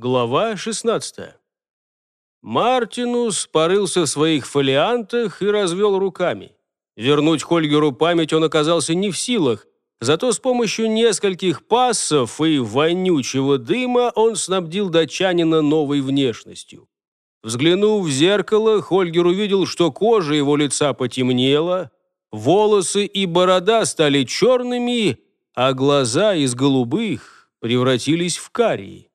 Глава 16 Мартинус порылся в своих фолиантах и развел руками. Вернуть Хольгеру память он оказался не в силах, зато с помощью нескольких пассов и вонючего дыма он снабдил датчанина новой внешностью. Взглянув в зеркало, Хольгер увидел, что кожа его лица потемнела, волосы и борода стали черными, а глаза из голубых превратились в карие.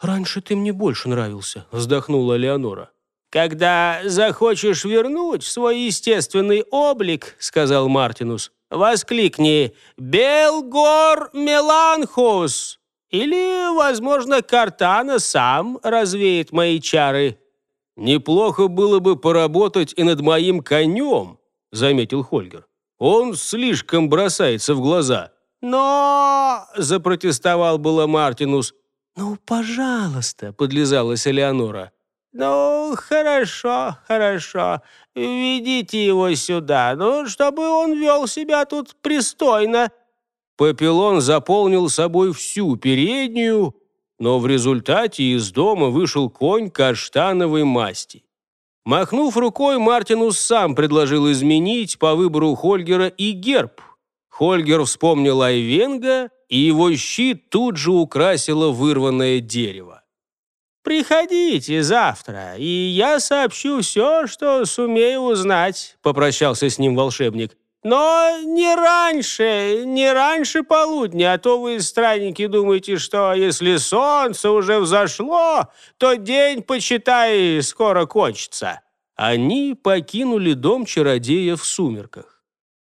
«Раньше ты мне больше нравился», — вздохнула Леонора. «Когда захочешь вернуть свой естественный облик», — сказал Мартинус, «воскликни «Белгор Меланхус!» Или, возможно, Картана сам развеет мои чары». «Неплохо было бы поработать и над моим конем», — заметил Хольгер. «Он слишком бросается в глаза». «Но...» — запротестовал было Мартинус. «Ну, пожалуйста», — подлизалась Элеонора. «Ну, хорошо, хорошо. Ведите его сюда, ну, чтобы он вел себя тут пристойно». Папилон заполнил собой всю переднюю, но в результате из дома вышел конь каштановой масти. Махнув рукой, Мартинус сам предложил изменить по выбору Хольгера и герб. Хольгер вспомнил Айвенга и его щит тут же украсило вырванное дерево. «Приходите завтра, и я сообщу все, что сумею узнать», — попрощался с ним волшебник. «Но не раньше, не раньше полудня, а то вы, странники, думаете, что если солнце уже взошло, то день, почитай, скоро кончится». Они покинули дом чародея в сумерках.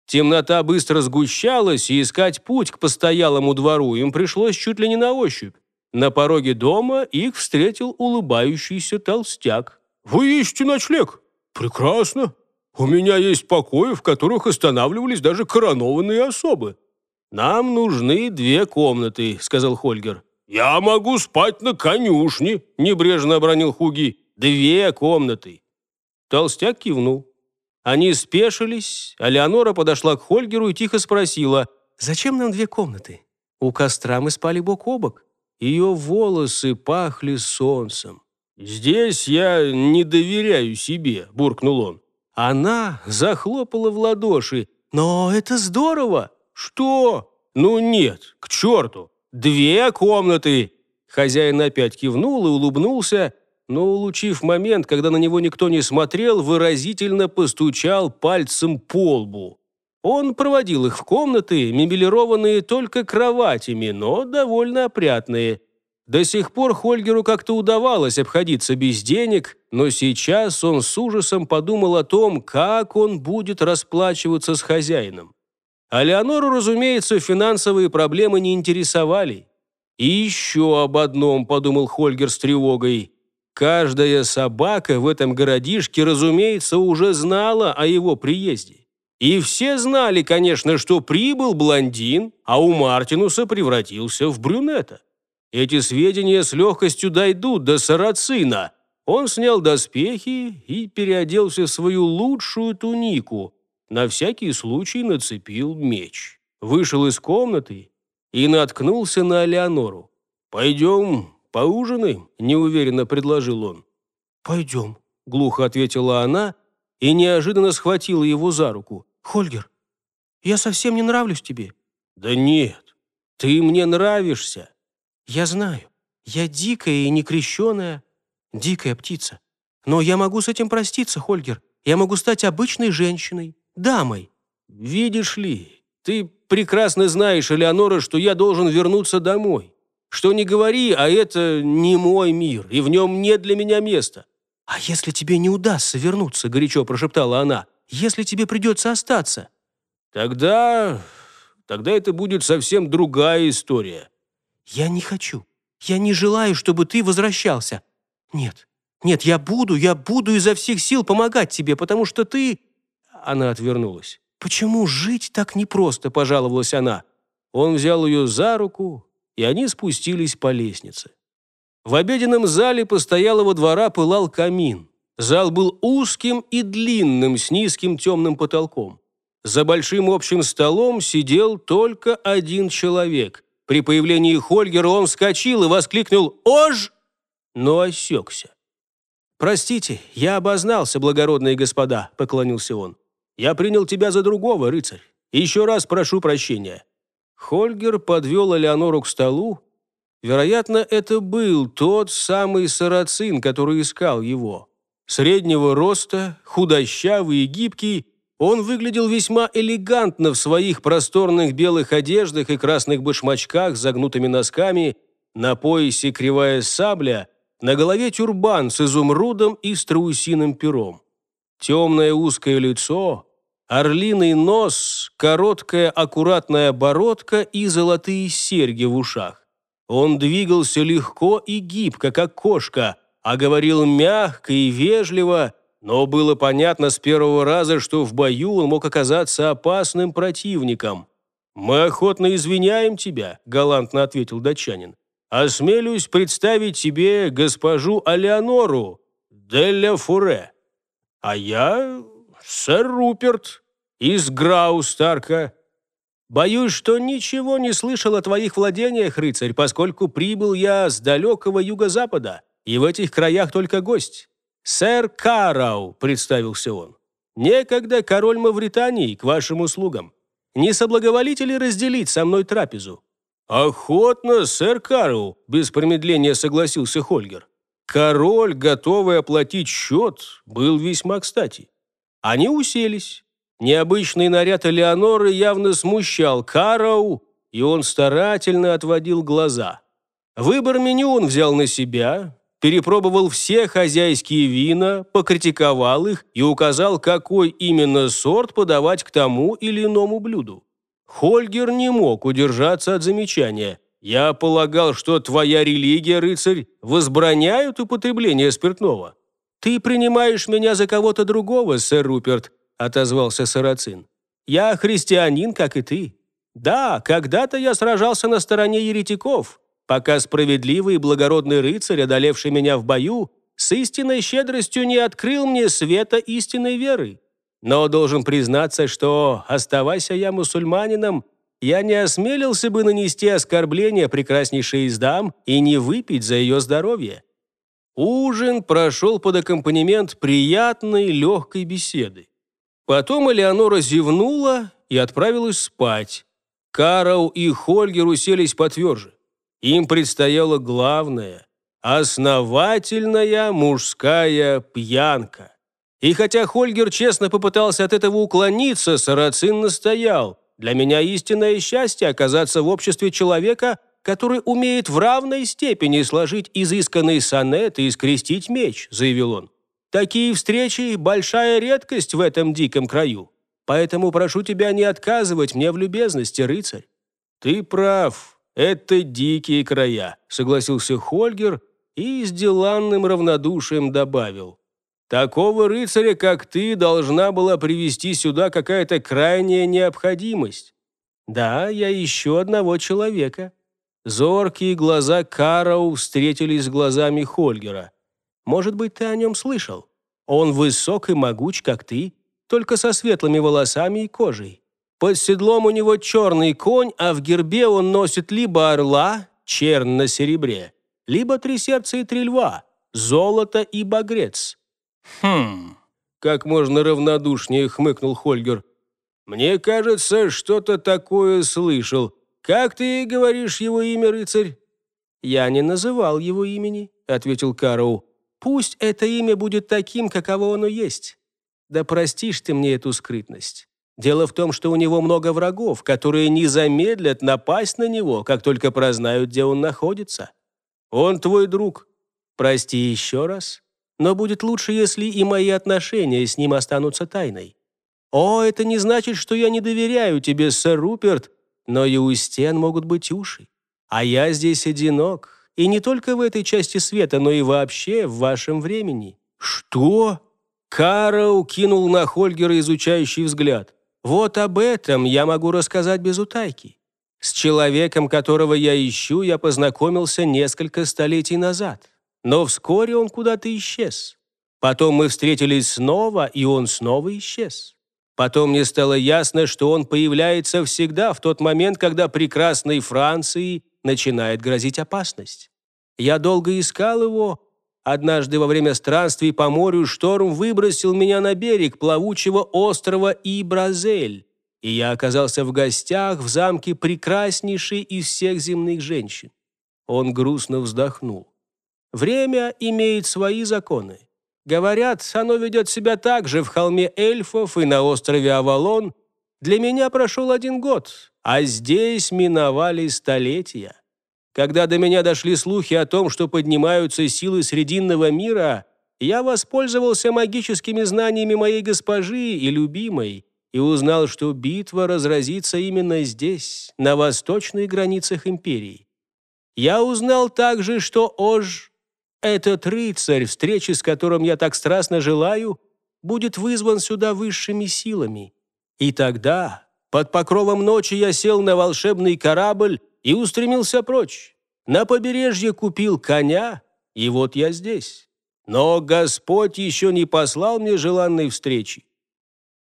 Темнота быстро сгущалась, и искать путь к постоялому двору им пришлось чуть ли не на ощупь. На пороге дома их встретил улыбающийся толстяк. «Вы ищете ночлег? Прекрасно. У меня есть покои, в которых останавливались даже коронованные особы». «Нам нужны две комнаты», — сказал Хольгер. «Я могу спать на конюшне», — небрежно обронил Хуги. «Две комнаты». Толстяк кивнул. Они спешились, а Леонора подошла к Хольгеру и тихо спросила, «Зачем нам две комнаты? У костра мы спали бок о бок». Ее волосы пахли солнцем. «Здесь я не доверяю себе», – буркнул он. Она захлопала в ладоши. «Но это здорово!» «Что? Ну нет, к черту! Две комнаты!» Хозяин опять кивнул и улыбнулся, но, улучив момент, когда на него никто не смотрел, выразительно постучал пальцем по лбу. Он проводил их в комнаты, мебелированные только кроватями, но довольно опрятные. До сих пор Хольгеру как-то удавалось обходиться без денег, но сейчас он с ужасом подумал о том, как он будет расплачиваться с хозяином. А Леонору, разумеется, финансовые проблемы не интересовали. «И еще об одном», — подумал Хольгер с тревогой. Каждая собака в этом городишке, разумеется, уже знала о его приезде. И все знали, конечно, что прибыл блондин, а у Мартинуса превратился в брюнета. Эти сведения с легкостью дойдут до Сарацина. Он снял доспехи и переоделся в свою лучшую тунику. На всякий случай нацепил меч. Вышел из комнаты и наткнулся на Леонору. «Пойдем «Поужинаем?» – неуверенно предложил он. «Пойдем», – глухо ответила она и неожиданно схватила его за руку. «Хольгер, я совсем не нравлюсь тебе». «Да нет, ты мне нравишься». «Я знаю, я дикая и некрещенная, дикая птица. Но я могу с этим проститься, Хольгер. Я могу стать обычной женщиной, дамой». «Видишь ли, ты прекрасно знаешь, Элеонора, что я должен вернуться домой. Что не говори, а это не мой мир, и в нем нет для меня места». «А если тебе не удастся вернуться?» – горячо прошептала она. «Если тебе придется остаться?» «Тогда... тогда это будет совсем другая история». «Я не хочу. Я не желаю, чтобы ты возвращался. Нет, нет, я буду, я буду изо всех сил помогать тебе, потому что ты...» Она отвернулась. «Почему жить так непросто?» – пожаловалась она. Он взял ее за руку, и они спустились по лестнице. В обеденном зале постоялого двора пылал камин. Зал был узким и длинным, с низким темным потолком. За большим общим столом сидел только один человек. При появлении Хольгера он вскочил и воскликнул «Ож!». но осекся. «Простите, я обознался, благородные господа», — поклонился он. «Я принял тебя за другого, рыцарь. Еще раз прошу прощения». Хольгер подвел Элеонору к столу. Вероятно, это был тот самый сарацин, который искал его. Среднего роста, худощавый и гибкий, он выглядел весьма элегантно в своих просторных белых одеждах и красных башмачках с загнутыми носками, на поясе кривая сабля, на голове тюрбан с изумрудом и страусиным пером. Темное узкое лицо, орлиный нос, короткая аккуратная бородка и золотые серьги в ушах. Он двигался легко и гибко, как кошка, а говорил мягко и вежливо, но было понятно с первого раза, что в бою он мог оказаться опасным противником. «Мы охотно извиняем тебя», — галантно ответил датчанин. «Осмелюсь представить тебе госпожу Алеонору Делля Фуре. А я сэр Руперт из Граустарка. Боюсь, что ничего не слышал о твоих владениях, рыцарь, поскольку прибыл я с далекого юго-запада, и в этих краях только гость. «Сэр Карау», — представился он. «Некогда король Мавритании к вашим услугам. Не соблаговолите ли разделить со мной трапезу?» «Охотно, сэр Карау», — без промедления согласился Хольгер. Король, готовый оплатить счет, был весьма кстати. Они уселись. Необычный наряд Элеоноры явно смущал Карау, и он старательно отводил глаза. Выбор меню он взял на себя, перепробовал все хозяйские вина, покритиковал их и указал, какой именно сорт подавать к тому или иному блюду. Хольгер не мог удержаться от замечания. «Я полагал, что твоя религия, рыцарь, возбраняют употребление спиртного». «Ты принимаешь меня за кого-то другого, сэр Руперт», — отозвался Сарацин. «Я христианин, как и ты. Да, когда-то я сражался на стороне еретиков, пока справедливый и благородный рыцарь, одолевший меня в бою, с истинной щедростью не открыл мне света истинной веры. Но должен признаться, что, оставайся я мусульманином, я не осмелился бы нанести оскорбление прекраснейшей из дам и не выпить за ее здоровье. Ужин прошел под аккомпанемент приятной легкой беседы. Потом Элеонора зевнула и отправилась спать. Карл и Хольгер уселись потверже. Им предстояла главная, основательная мужская пьянка. И хотя Хольгер честно попытался от этого уклониться, Сарацин настоял. «Для меня истинное счастье оказаться в обществе человека, который умеет в равной степени сложить изысканный сонет и скрестить меч», — заявил он. «Такие встречи — большая редкость в этом диком краю. Поэтому прошу тебя не отказывать мне в любезности, рыцарь». «Ты прав», «Это дикие края», — согласился Хольгер и с деланным равнодушием добавил. «Такого рыцаря, как ты, должна была привести сюда какая-то крайняя необходимость». «Да, я ищу одного человека». Зоркие глаза Карау встретились с глазами Хольгера. «Может быть, ты о нем слышал? Он высок и могуч, как ты, только со светлыми волосами и кожей. Под седлом у него черный конь, а в гербе он носит либо орла, черн на серебре, либо три сердца и три льва, золото и багрец. «Хм...» — как можно равнодушнее хмыкнул Хольгер. «Мне кажется, что-то такое слышал. Как ты говоришь его имя, рыцарь?» «Я не называл его имени», — ответил Кароу. «Пусть это имя будет таким, каково оно есть. Да простишь ты мне эту скрытность. Дело в том, что у него много врагов, которые не замедлят напасть на него, как только прознают, где он находится. Он твой друг. Прости еще раз, но будет лучше, если и мои отношения с ним останутся тайной. О, это не значит, что я не доверяю тебе, сэр Руперт, но и у стен могут быть уши. А я здесь одинок, и не только в этой части света, но и вообще в вашем времени». «Что?» Карл кинул на Хольгера изучающий взгляд. Вот об этом я могу рассказать без утайки. С человеком, которого я ищу, я познакомился несколько столетий назад. Но вскоре он куда-то исчез. Потом мы встретились снова, и он снова исчез. Потом мне стало ясно, что он появляется всегда в тот момент, когда прекрасной Франции начинает грозить опасность. Я долго искал его, Однажды во время странствий по морю шторм выбросил меня на берег плавучего острова Ибразель, и я оказался в гостях в замке прекраснейшей из всех земных женщин. Он грустно вздохнул. Время имеет свои законы. Говорят, оно ведет себя так же в холме эльфов и на острове Авалон. Для меня прошел один год, а здесь миновали столетия. Когда до меня дошли слухи о том, что поднимаются силы Срединного мира, я воспользовался магическими знаниями моей госпожи и любимой и узнал, что битва разразится именно здесь, на восточных границах империи. Я узнал также, что Ож, этот рыцарь, встречи с которым я так страстно желаю, будет вызван сюда высшими силами. И тогда, под покровом ночи, я сел на волшебный корабль и устремился прочь. На побережье купил коня, и вот я здесь. Но Господь еще не послал мне желанной встречи.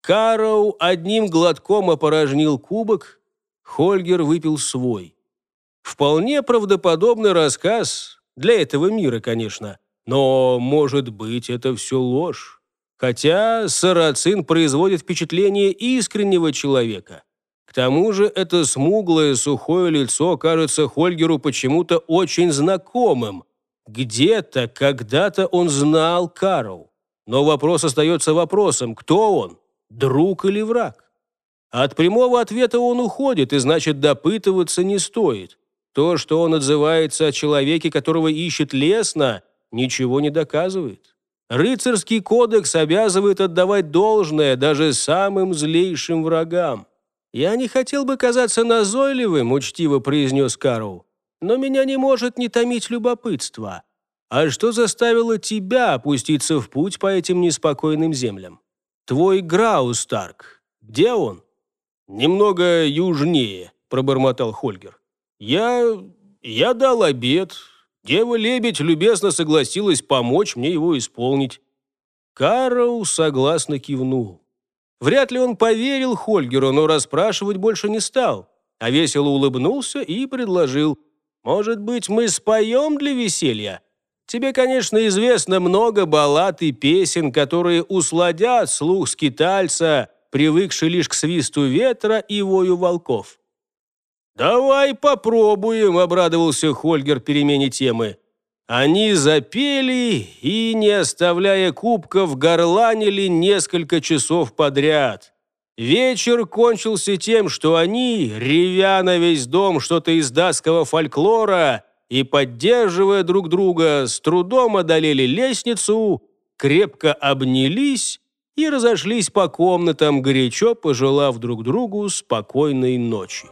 Кароу одним глотком опорожнил кубок, Хольгер выпил свой. Вполне правдоподобный рассказ, для этого мира, конечно, но, может быть, это все ложь. Хотя Сарацин производит впечатление искреннего человека. К тому же это смуглое сухое лицо кажется Хольгеру почему-то очень знакомым. Где-то, когда-то он знал Карл. Но вопрос остается вопросом, кто он, друг или враг? От прямого ответа он уходит, и значит допытываться не стоит. То, что он отзывается о человеке, которого ищет лесно, ничего не доказывает. Рыцарский кодекс обязывает отдавать должное даже самым злейшим врагам. «Я не хотел бы казаться назойливым», — учтиво произнес Карл, «но меня не может не томить любопытство. А что заставило тебя опуститься в путь по этим неспокойным землям? Твой Граустарк, где он?» «Немного южнее», — пробормотал Хольгер. «Я... я дал обед. Дева-лебедь любезно согласилась помочь мне его исполнить». Карл согласно кивнул. Вряд ли он поверил Хольгеру, но расспрашивать больше не стал, а весело улыбнулся и предложил. «Может быть, мы споем для веселья? Тебе, конечно, известно много баллад и песен, которые усладят слух скитальца, привыкший лишь к свисту ветра и вою волков». «Давай попробуем», — обрадовался Хольгер перемене темы. Они запели и, не оставляя кубков, горланили несколько часов подряд. Вечер кончился тем, что они, ревя на весь дом что-то из датского фольклора и, поддерживая друг друга, с трудом одолели лестницу, крепко обнялись и разошлись по комнатам, горячо пожелав друг другу спокойной ночи.